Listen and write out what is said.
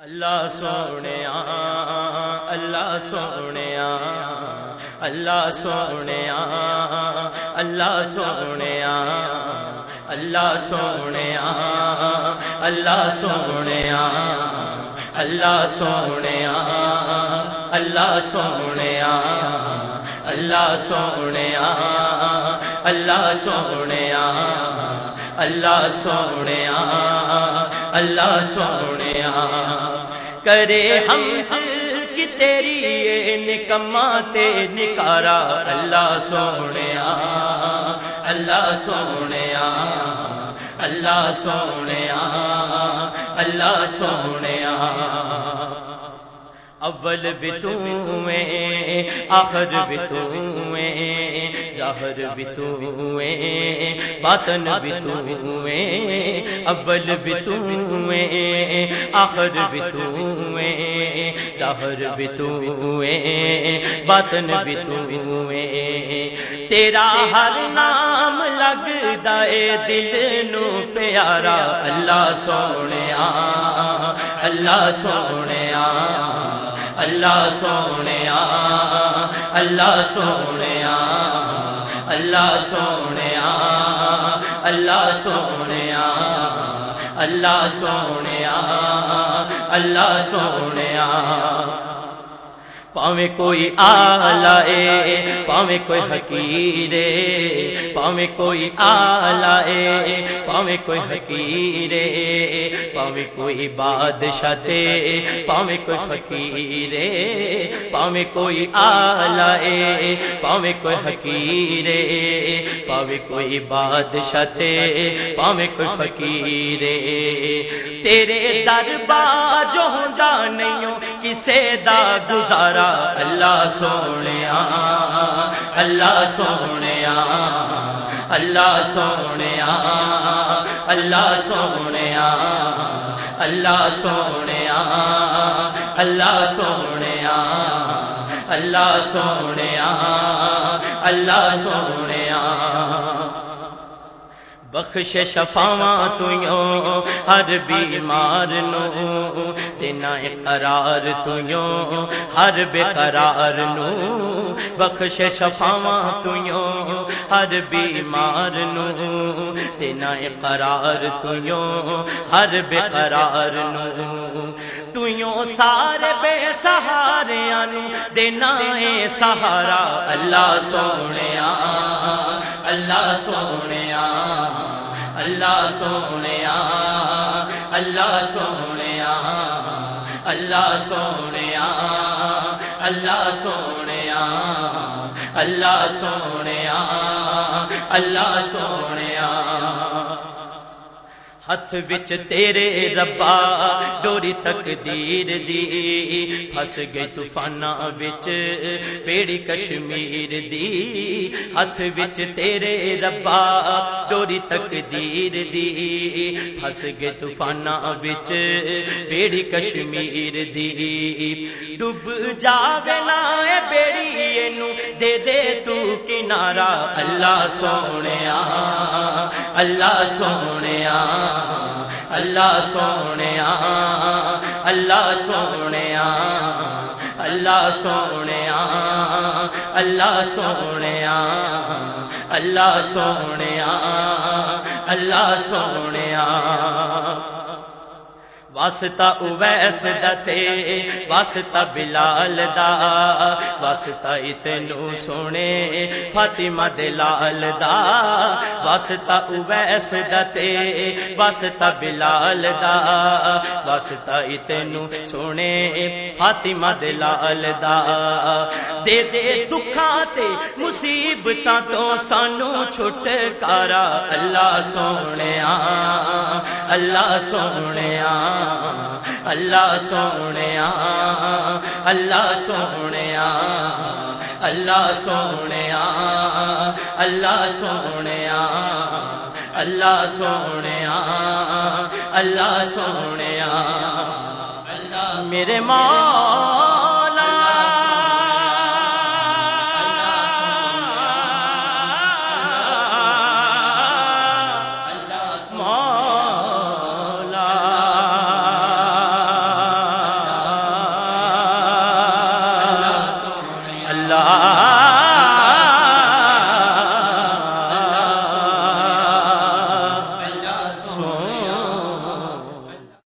اللہ سونے اللہ سونے اللہ سونے اللہ سونے اللہ سونے اللہ سونے اللہ سونے اللہ سونے اللہ سونے اللہ سونے اللہ سونے اللہ سونے کرے ہم کی تیری نکما تے نکارا اللہ سونے اللہ سونے اللہ سونے اللہ سونے اول بھی تمہیں آخر بھی تمہیں ظاہر بھی تمہیں باطن بھی تمہیں اول بھی تمہیں آخر بھی تمہیں ظاہر بھی تمہیں باطن بھی تمہیں تیرا ہر نام لگ دے دل نو پیارا، اللہ سونے اللہ سونے اللہ سونے اللہ سونے اللہ سونے اللہ سونے اللہ سونے اللہ سونے پاویں کوئی آلائے، پاویں کوئی حکیرے پاویں کوئی آلائے، پاویں کوئی حکیرے پاویں کوئی بادشاہ پاویں کوئی فقیرے۔ پاویں کوئی آلائے پاویں کوئی حکیرے پاویں کوئی بادشاہ دے پاویں کوئی فقیرے۔ تیرے دربار جو جانیوں، کسے دا گزارا؟ اللہ سونے اللہ سونے اللہ سونے اللہ سونے اللہ سونے اللہ سونے اللہ سونے اللہ سونے بخش شفاواں تیوں ہر بیمار نو، تینا قرار تیوں ہر بے قرار نو. بخش شفاواں تیوں ہر بیمار نو، تینا قرار تیوں ہر بے قرار نو. تیوں سارے بے سہارے دینا سہارا۔ اللہ سونے اللہ سونے اللہ سونے اللہ سونے اللہ سونے اللہ سونے اللہ سونے اللہ سونے ہاتھ بچ تیرے ربا ڈوری تقدیر دی۔ پھس گئی طوفان بچ پیڑی کشمیر دی۔ ہاتھ بچ تیرے ربا ڈوری تقدیر دی۔ پھس گئی طوفان بچ پیڑی کشمیر دی۔ ڈب جاوے نا بیڑی نو دے دے تو کنارا اللہ سونے اللہ سونے اللہ سونے اللہ سونے اللہ سونے اللہ سونے اللہ سونے اللہ سونے واسطہ اویس دتے واسطہ بلال دا، واسطہ اتنو سونے، فاطمہ دلال دا، واسطہ اویس دتے واسطہ بلال دا، واسطہ اتنو سونے، فاطمہ دلال دا۔ دے دے دکھاں تے مصیبتاں تو سانو چھٹکارا، اللہ سونے آ اللہ سونے اللہ سونے اللہ سونے اللہ سونے اللہ سونے اللہ سونے اللہ سونے اللہ میرے ماں Allah